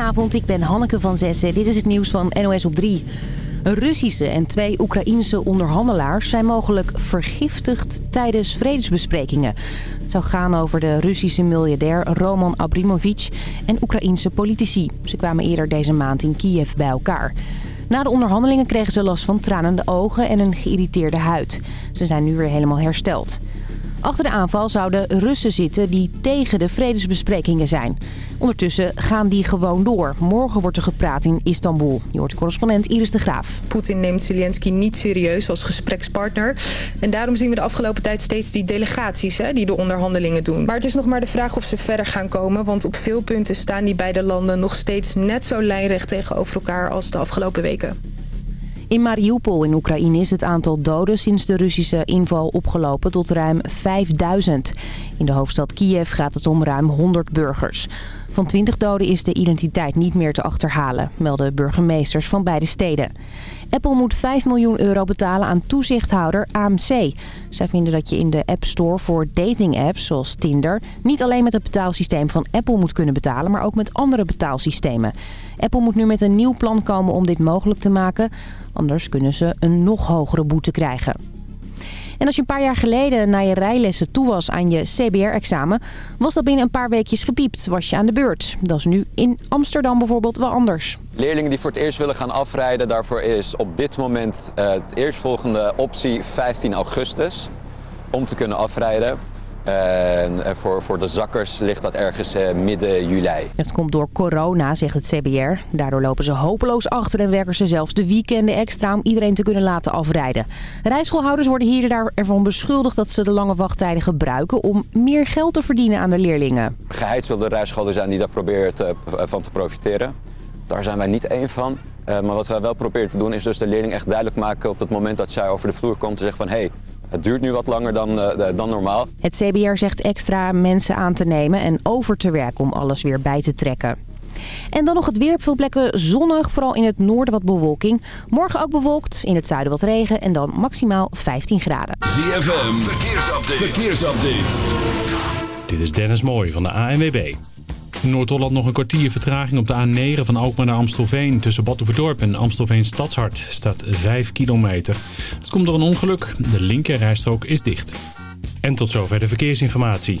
Goedenavond, ik ben Hanneke van Zessen. Dit is het nieuws van NOS op 3. Een Russische en twee Oekraïense onderhandelaars zijn mogelijk vergiftigd tijdens vredesbesprekingen. Het zou gaan over de Russische miljardair Roman Abramovich en Oekraïense politici. Ze kwamen eerder deze maand in Kiev bij elkaar. Na de onderhandelingen kregen ze last van tranende ogen en een geïrriteerde huid. Ze zijn nu weer helemaal hersteld. Achter de aanval zouden Russen zitten die tegen de vredesbesprekingen zijn. Ondertussen gaan die gewoon door. Morgen wordt er gepraat in Istanbul. Je hoort correspondent Iris de Graaf. Poetin neemt Zelensky niet serieus als gesprekspartner. En daarom zien we de afgelopen tijd steeds die delegaties hè, die de onderhandelingen doen. Maar het is nog maar de vraag of ze verder gaan komen. Want op veel punten staan die beide landen nog steeds net zo lijnrecht tegenover elkaar als de afgelopen weken. In Mariupol in Oekraïne is het aantal doden sinds de Russische inval opgelopen tot ruim 5000. In de hoofdstad Kiev gaat het om ruim 100 burgers. Van 20 doden is de identiteit niet meer te achterhalen, melden burgemeesters van beide steden. Apple moet 5 miljoen euro betalen aan toezichthouder AMC. Zij vinden dat je in de App Store voor dating-apps zoals Tinder... niet alleen met het betaalsysteem van Apple moet kunnen betalen... maar ook met andere betaalsystemen. Apple moet nu met een nieuw plan komen om dit mogelijk te maken. Anders kunnen ze een nog hogere boete krijgen. En als je een paar jaar geleden naar je rijlessen toe was aan je CBR-examen... was dat binnen een paar weekjes gepiept, was je aan de beurt. Dat is nu in Amsterdam bijvoorbeeld wel anders. Leerlingen die voor het eerst willen gaan afrijden, daarvoor is op dit moment uh, het eerstvolgende optie 15 augustus om te kunnen afrijden. En voor, voor de zakkers ligt dat ergens eh, midden juli. Het komt door corona, zegt het CBR. Daardoor lopen ze hopeloos achter en werken ze zelfs de weekenden extra om iedereen te kunnen laten afrijden. Rijschoolhouders worden hier en daar ervan beschuldigd dat ze de lange wachttijden gebruiken om meer geld te verdienen aan de leerlingen. Geheid zullen de rijscholen zijn die daar proberen te, van te profiteren. Daar zijn wij niet één van. Uh, maar wat wij wel proberen te doen is dus de leerling echt duidelijk maken op het moment dat zij over de vloer komt te zeggen van... Hey, het duurt nu wat langer dan, uh, dan normaal. Het CBR zegt extra mensen aan te nemen en over te werken om alles weer bij te trekken. En dan nog het weer. Op veel plekken zonnig, vooral in het noorden wat bewolking. Morgen ook bewolkt, in het zuiden wat regen en dan maximaal 15 graden. ZFM, verkeersupdate. verkeersupdate. Dit is Dennis Mooij van de ANWB. Noord-Holland nog een kwartier vertraging op de A9 van Alkmaar naar Amstelveen. Tussen Batuverdorp en Amstelveen Stadshart staat 5 kilometer. Het komt door een ongeluk. De linkerrijstrook is dicht. En tot zover de verkeersinformatie.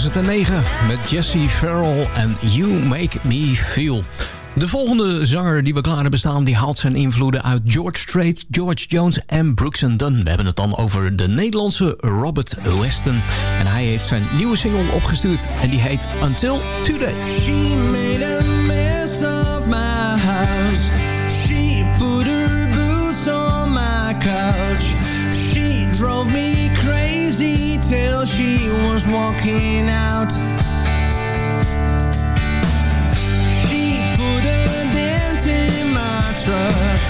2009 met Jesse Farrell en You Make Me Feel. De volgende zanger die we klaar hebben staan... die haalt zijn invloeden uit George Strait, George Jones en Brooks Dunn. We hebben het dan over de Nederlandse Robert Weston. En hij heeft zijn nieuwe single opgestuurd en die heet Until Today. She made was walking out. She put a dent in my truck.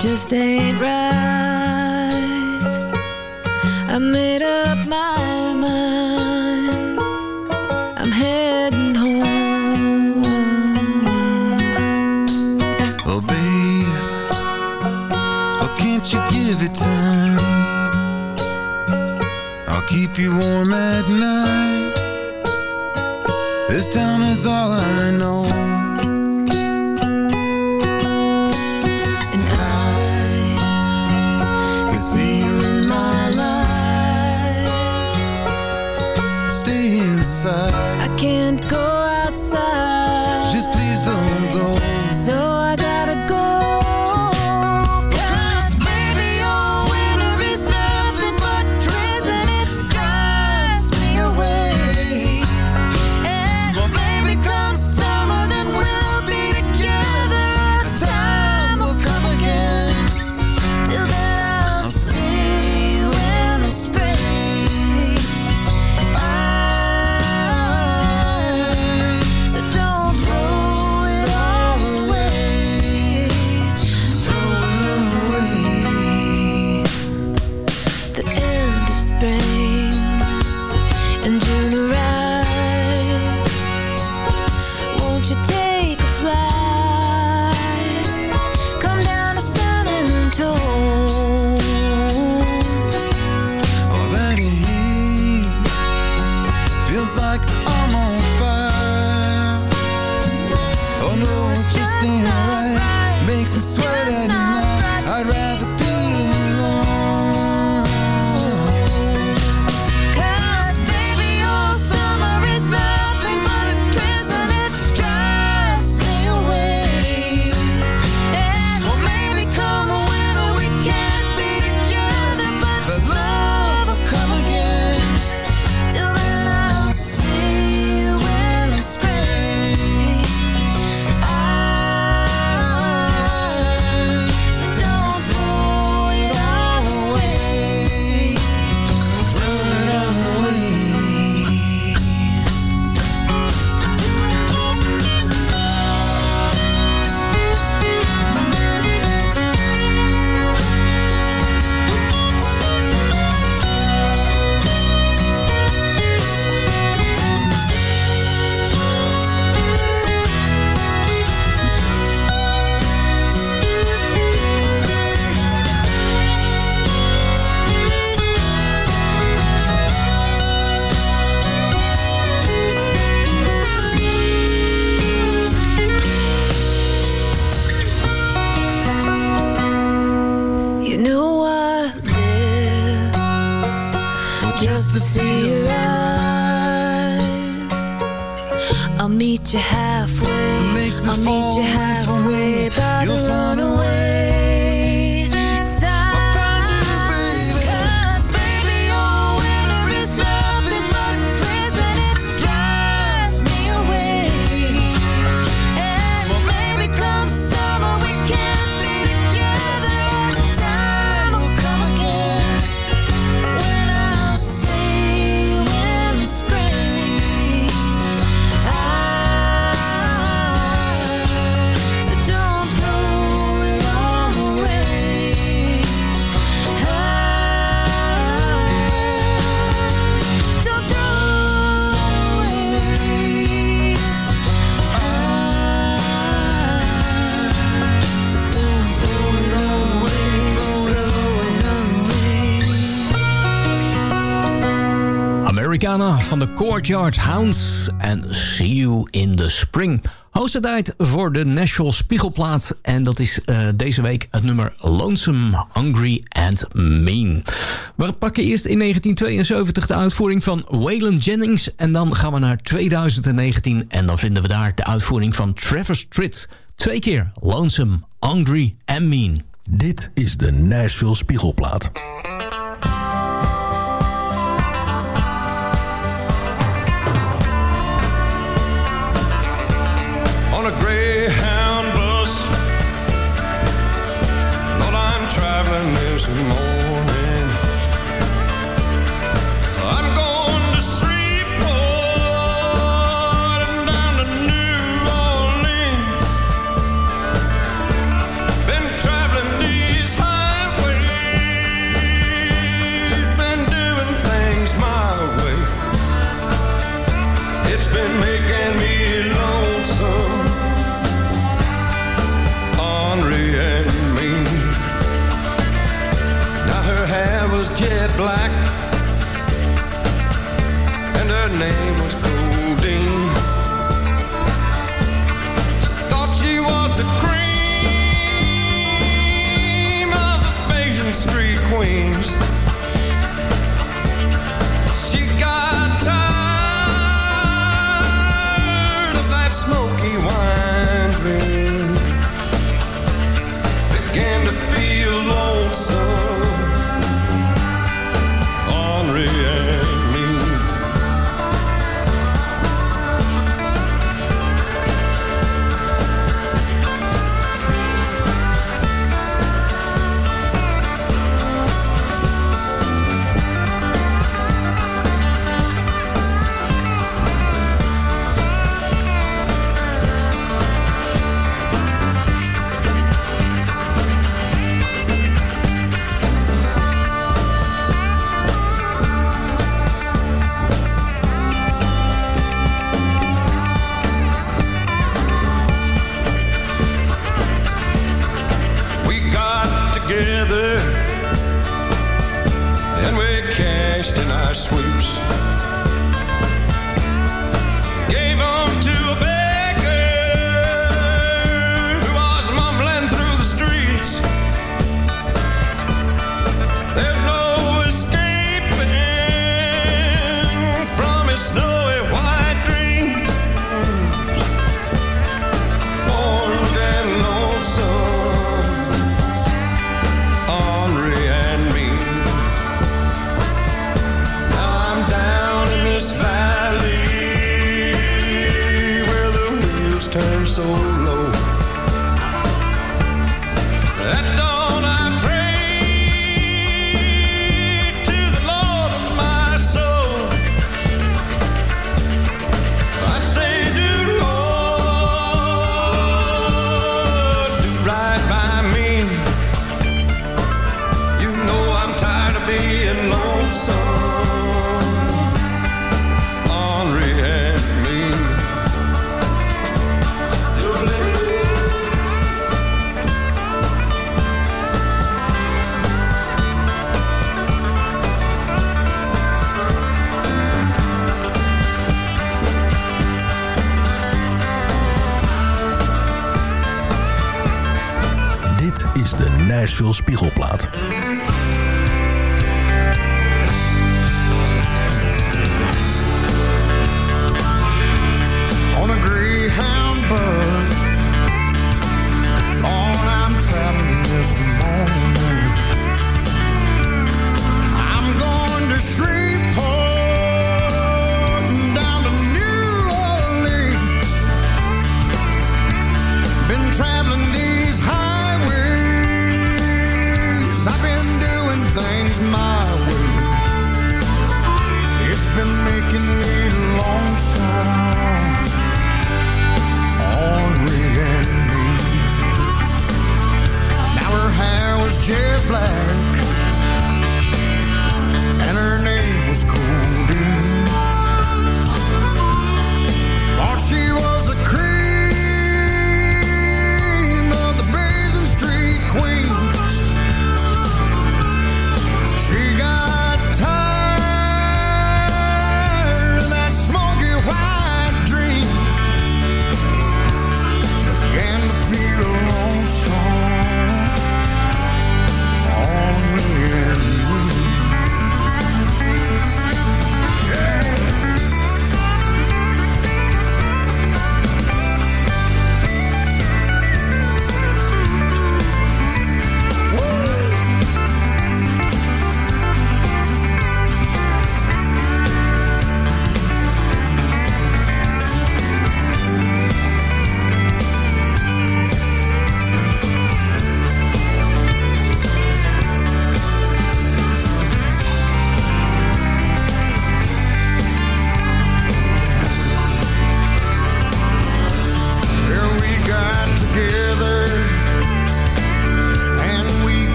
just ain't right. I made up my mind. I'm heading home. Oh babe Oh can't you give it time? I'll keep you warm at night. van de Courtyard Hounds en See You in the Spring. Hoogste voor de Nashville Spiegelplaat. En dat is eh, deze week het nummer Lonesome, Hungry and Mean. We pakken eerst in 1972 de uitvoering van Waylon Jennings. En dan gaan we naar 2019 en dan vinden we daar de uitvoering van Trevor Stritt. Twee keer Lonesome, Hungry and Mean. Dit is de Nashville Spiegelplaat. tout le.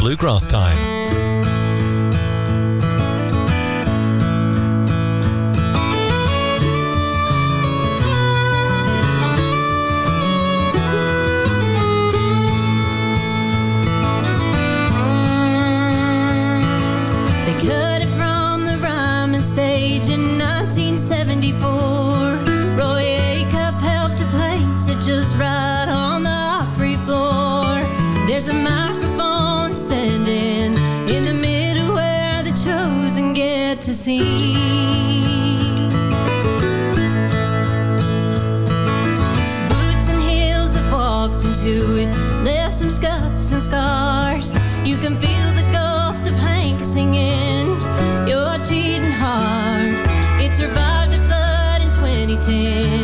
Bluegrass time. Into it, left some scuffs and scars. You can feel the ghost of Hank singing your cheating heart. It survived a flood in 2010.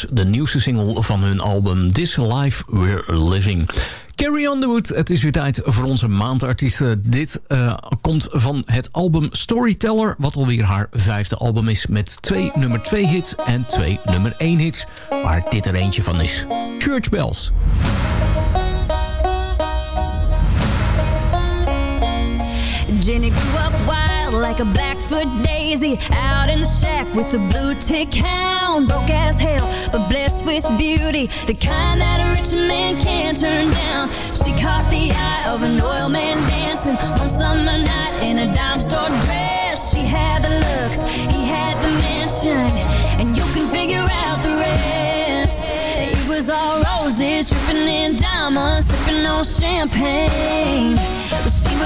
De nieuwste single van hun album This Life We're Living. Carrie Underwood, het is weer tijd voor onze maandartiesten. Dit eh, komt van het album Storyteller, wat alweer haar vijfde album is... met twee nummer 2 hits en twee nummer 1 hits, waar dit er eentje van is. Church Bells. Jenny grew up like a blackfoot daisy Out in the shack with a blue tick hound. Broke as hell, but blessed with beauty. The kind that a rich man can't turn down. She caught the eye of an oil man dancing One summer night in a dime store dress. She had the looks, he had the mansion And you can figure out the rest. It was all roses, dripping in diamonds Sipping on champagne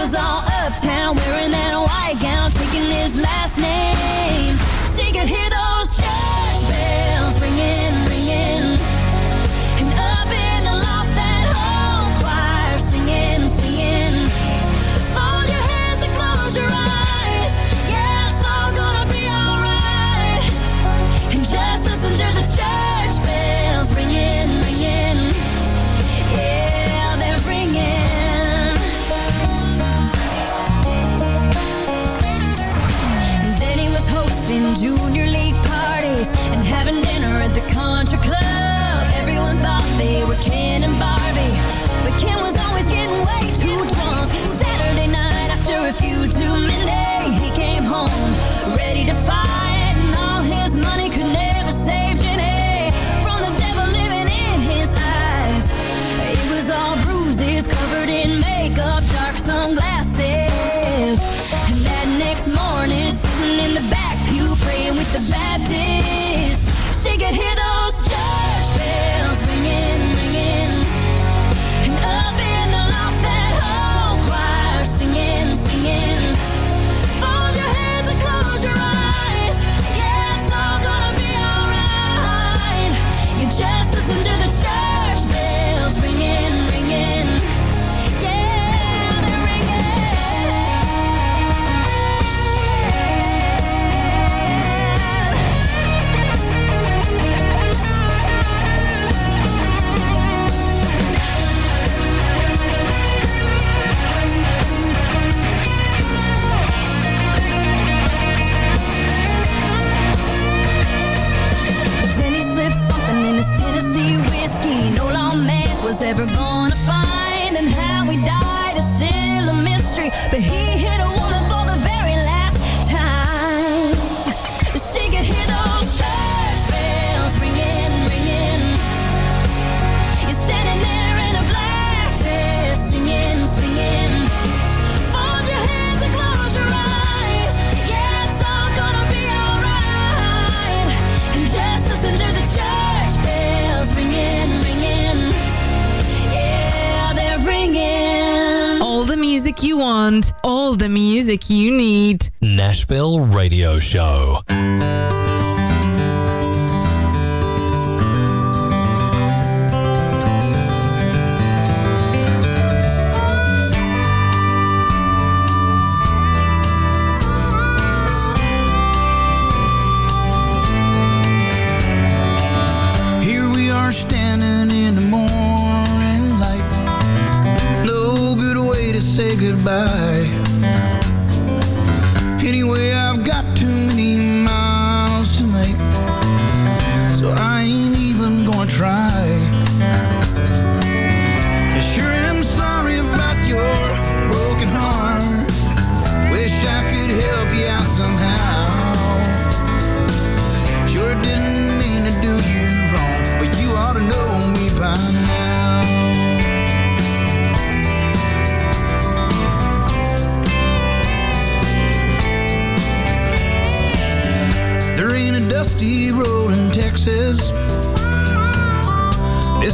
was all uptown, wearing that white gown, taking his last name. She could hear those church bells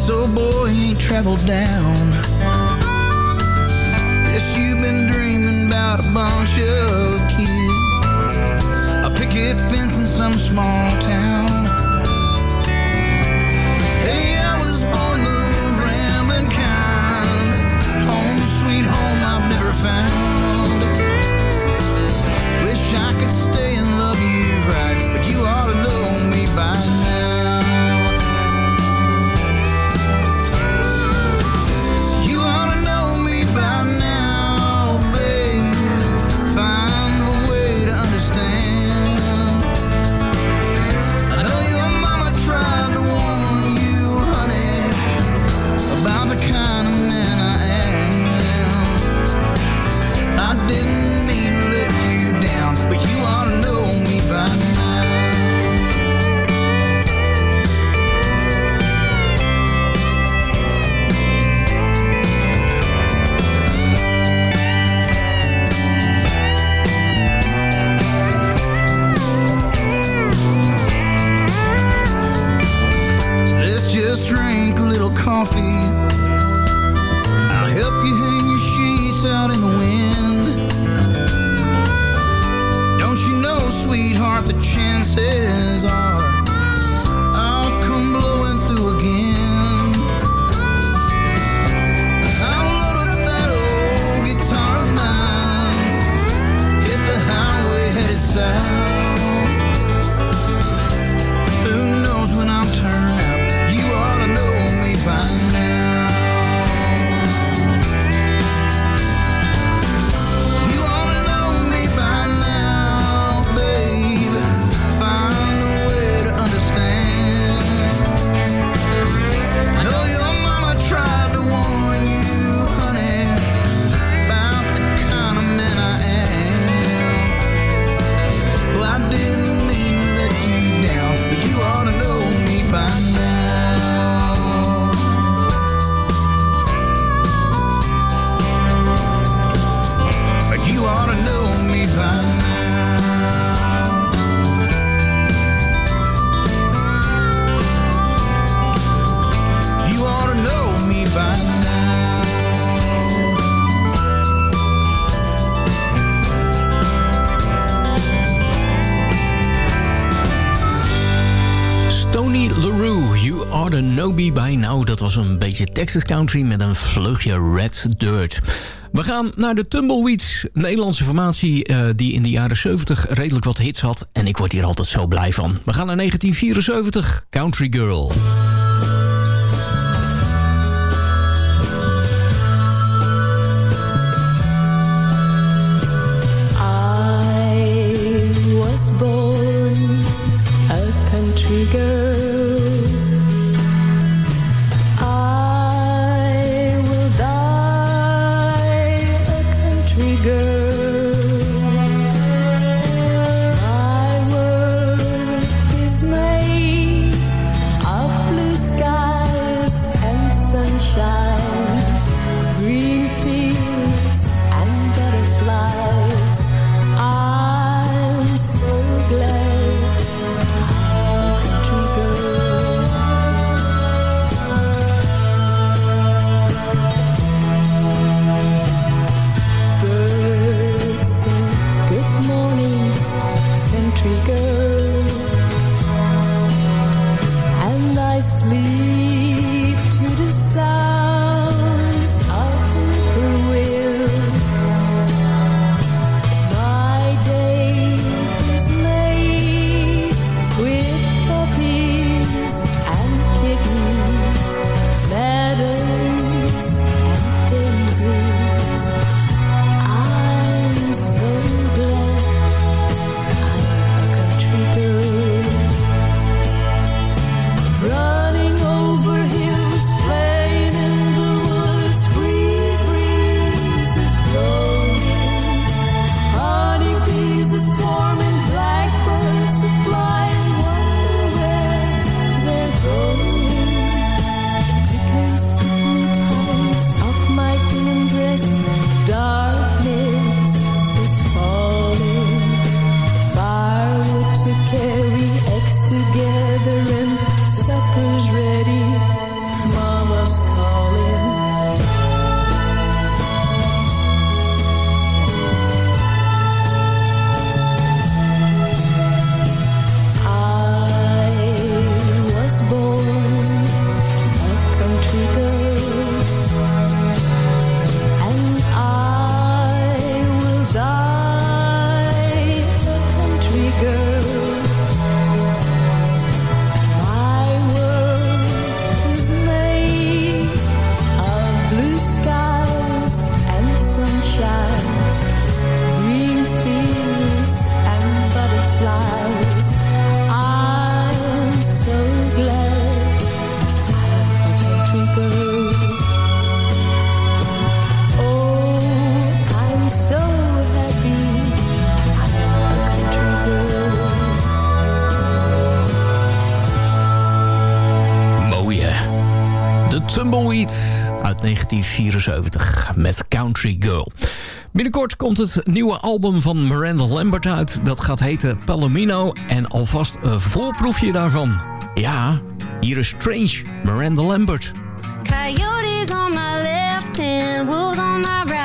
this old boy ain't traveled down. Yes, you've been dreaming about a bunch of kids, a picket fence in some small town. Hey, I was born the rambling kind, home sweet home I've never found. the chances are. Texas Country met een vleugje Red Dirt. We gaan naar de Tumbleweeds, Nederlandse formatie eh, die in de jaren 70 redelijk wat hits had. En ik word hier altijd zo blij van. We gaan naar 1974, Country Girl. 1974 met Country Girl. Binnenkort komt het nieuwe album van Miranda Lambert uit. Dat gaat heten Palomino en alvast een voorproefje daarvan. Ja, hier is Strange, Miranda Lambert. Coyotes on my left and wolves on my.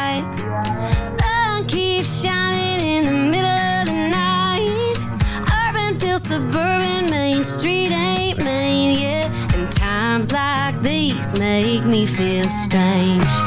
These make me feel strange.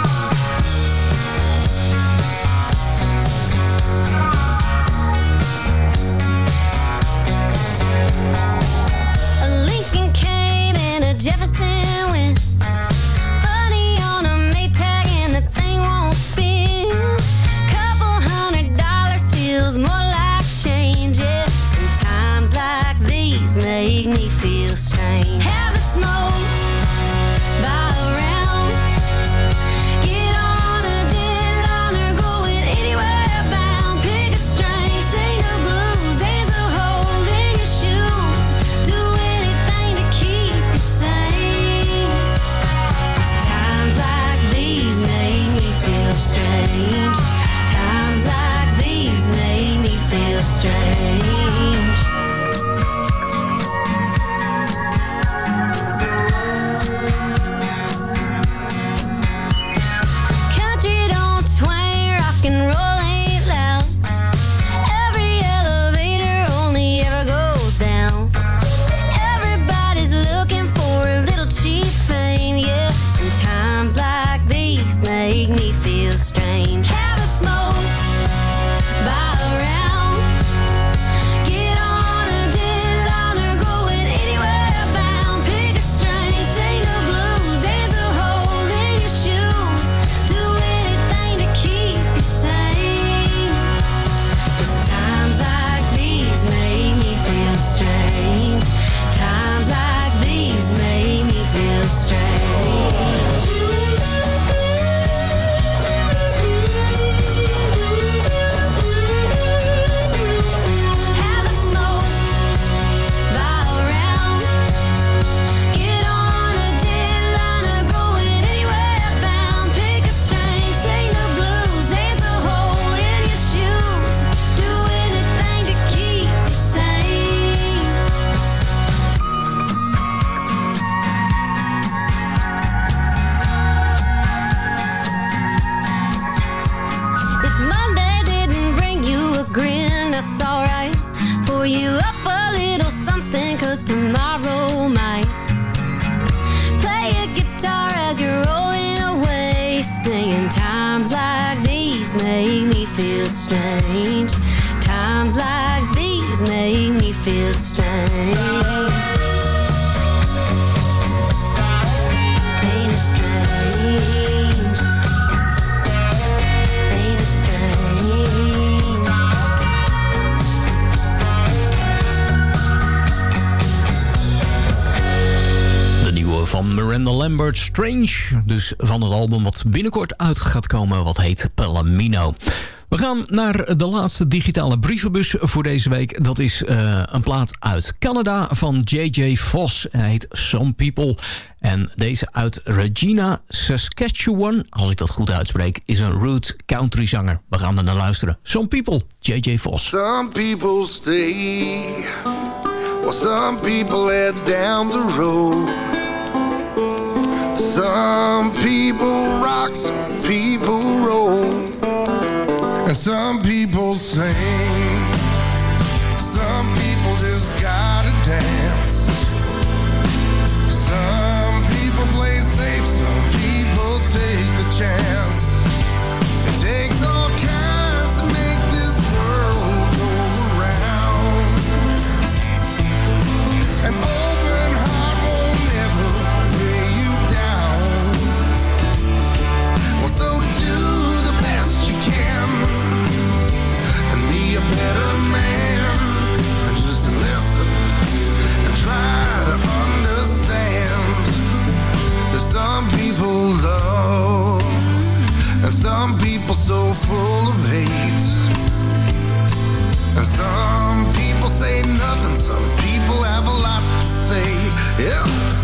That's alright. Pour you up a little something, cause tomorrow might. Play a guitar as you're rolling away, singing times like these make me feel strange. Times like these make me feel strange. Miranda Lambert, Strange. Dus van het album wat binnenkort uit gaat komen, wat heet Palomino. We gaan naar de laatste digitale brievenbus voor deze week. Dat is eh, een plaat uit Canada van J.J. Voss. Hij heet Some People. En deze uit Regina, Saskatchewan, als ik dat goed uitspreek... is een root country zanger. We gaan er naar luisteren. Some People, J.J. Voss. Some people stay, while some people head down the road. Some people rock, some people roll, and some people sing. Some people just gotta dance. Some people play safe, some people take the chance. some people love And some people so full of hate. And some people say nothing Some people have a lot to say. Yeah.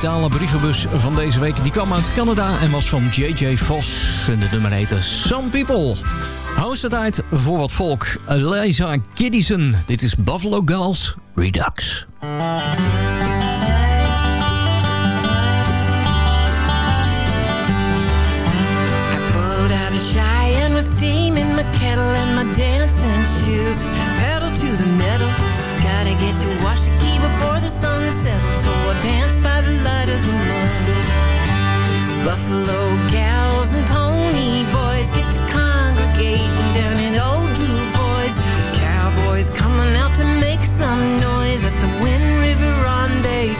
Digitale brievenbus van deze week die kwam uit Canada en was van J.J. Vos. En de nummer heette Some People. Hoogste tijd voor wat volk. Eliza Giddison. Dit is Buffalo Girls Redux. Shy and was steaming my kettle and my dancing shoes. Pedal to the metal. Gotta get to Washakie before the sun sets, So I dance by the light of the moon. Buffalo gals and pony boys get to congregating down in old Du Bois. Cowboys coming out to make some noise at the Wind River Rendezvous.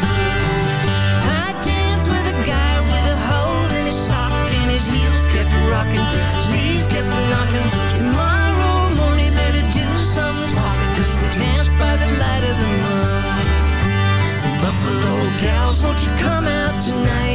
I danced with a guy with a hole in his sock and his heels kept rocking. Knees kept knocking. Tomorrow won't you come out tonight?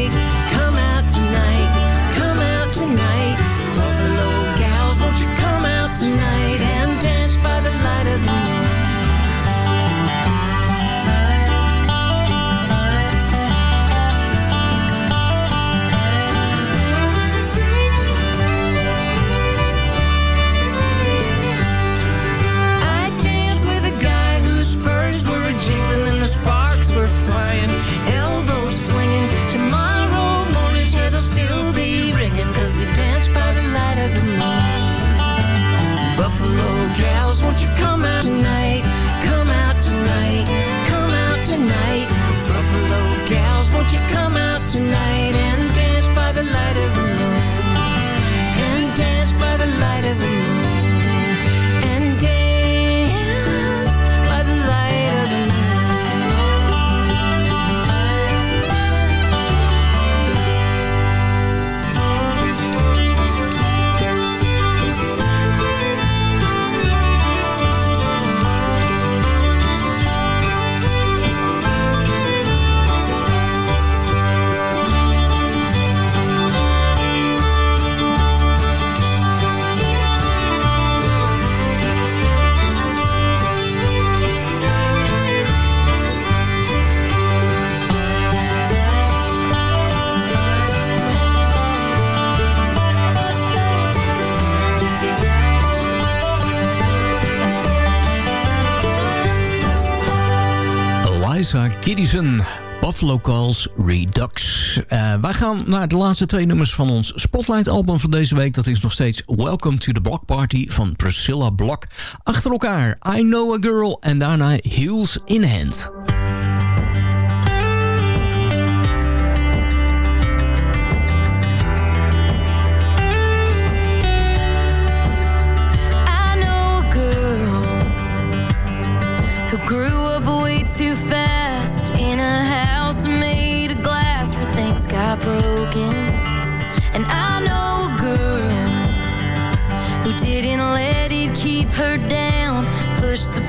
Buffalo Calls Redux. Eh, wij gaan naar de laatste twee nummers van ons Spotlight-album van deze week. Dat is nog steeds Welcome to the Block Party van Priscilla Block. Achter elkaar I Know a Girl en daarna Heels in Hand.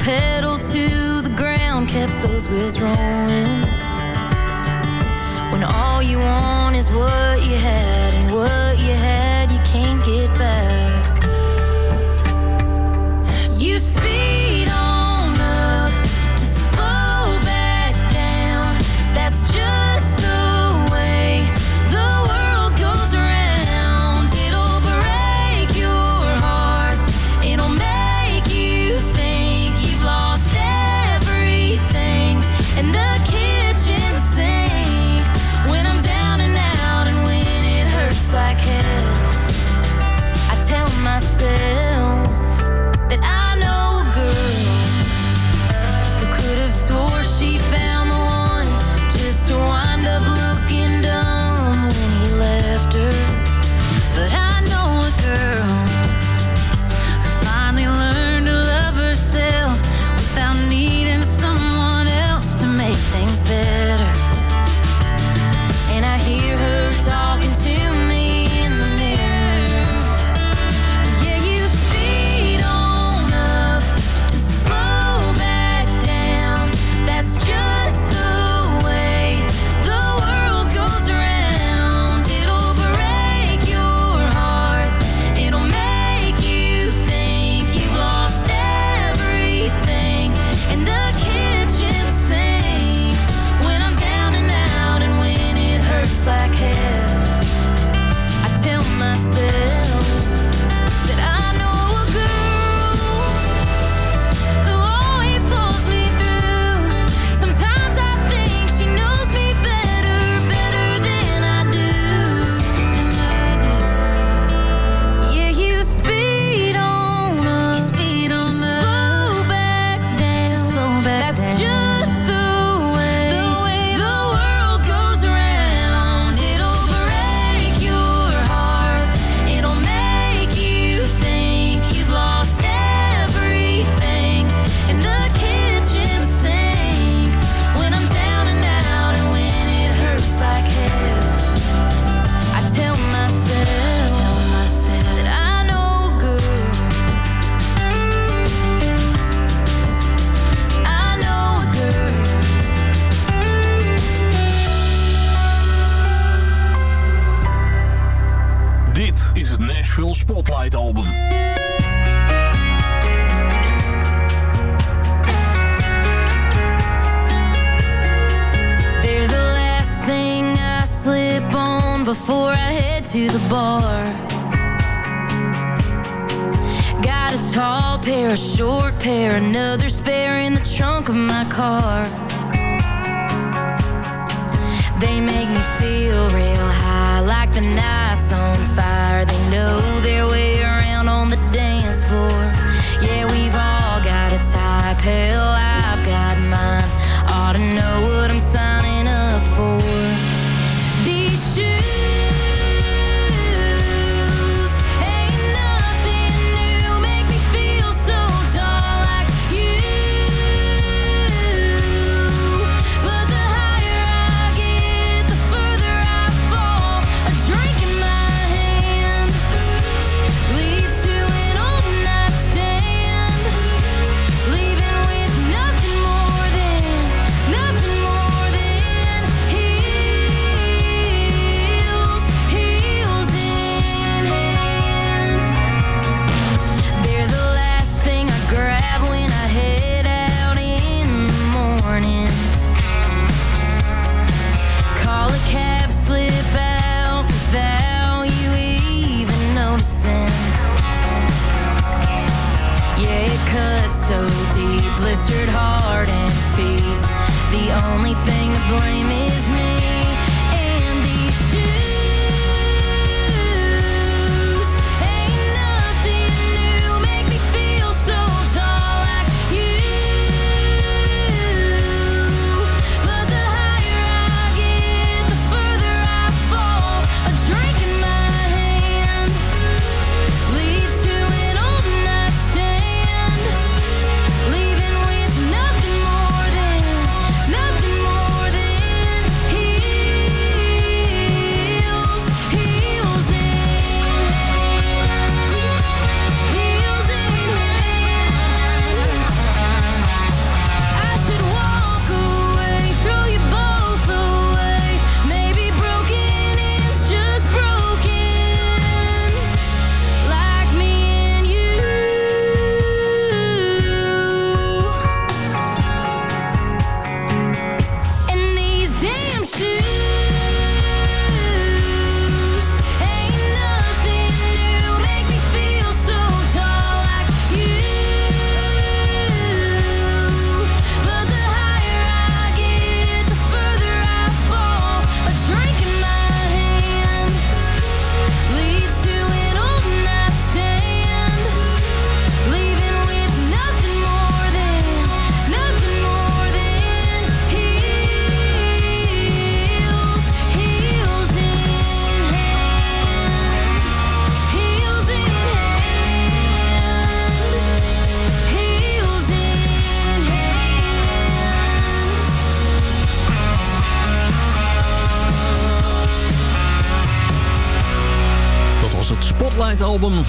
Pedal to the ground, kept those wheels rolling. When all you want is what you had, and what you had you can't get back.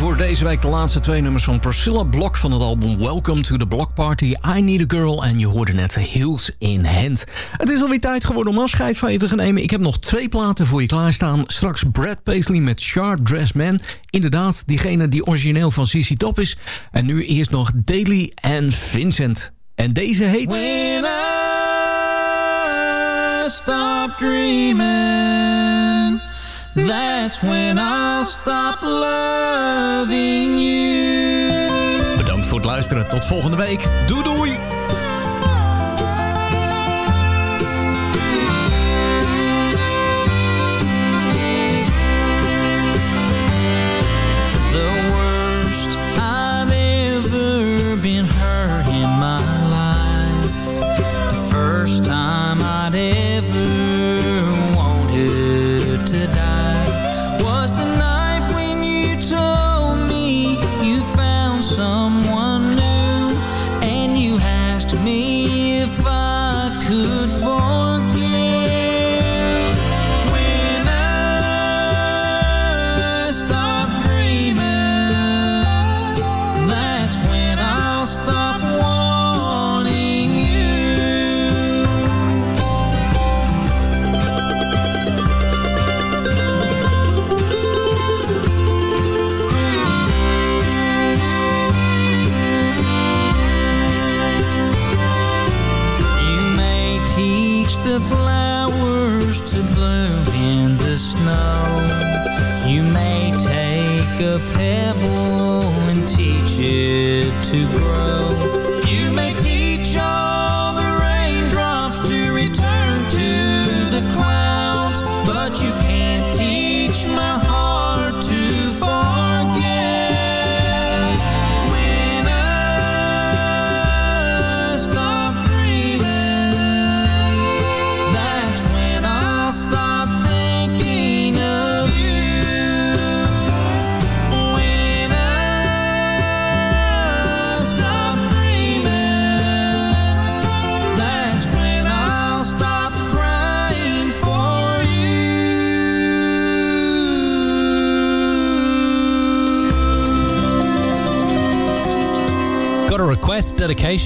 voor deze week de laatste twee nummers van Priscilla Block van het album Welcome to the Block Party, I Need a Girl en je hoorde net Heels in Hand. Het is alweer tijd geworden om afscheid van je te gaan nemen. Ik heb nog twee platen voor je klaarstaan. Straks Brad Paisley met Sharp Dress Man. Inderdaad, diegene die origineel van CC Top is. En nu eerst nog Daily en Vincent. En deze heet... Stop dreaming That's when I'll stop loving you. Bedankt voor het luisteren. Tot volgende week. Doei doei.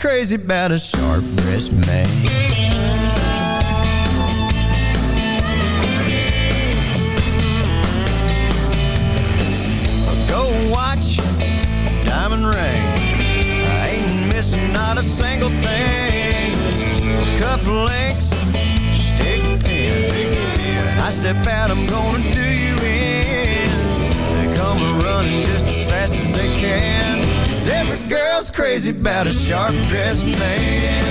Crazy about a sharp-dressed man. Gold watch, diamond ring. I ain't missing not a single thing. Cuff links, stick pin. When I step out, I'm gonna do you in. They come running just as fast as they can. 'Cause every girl's crazy about a sharp dressed man.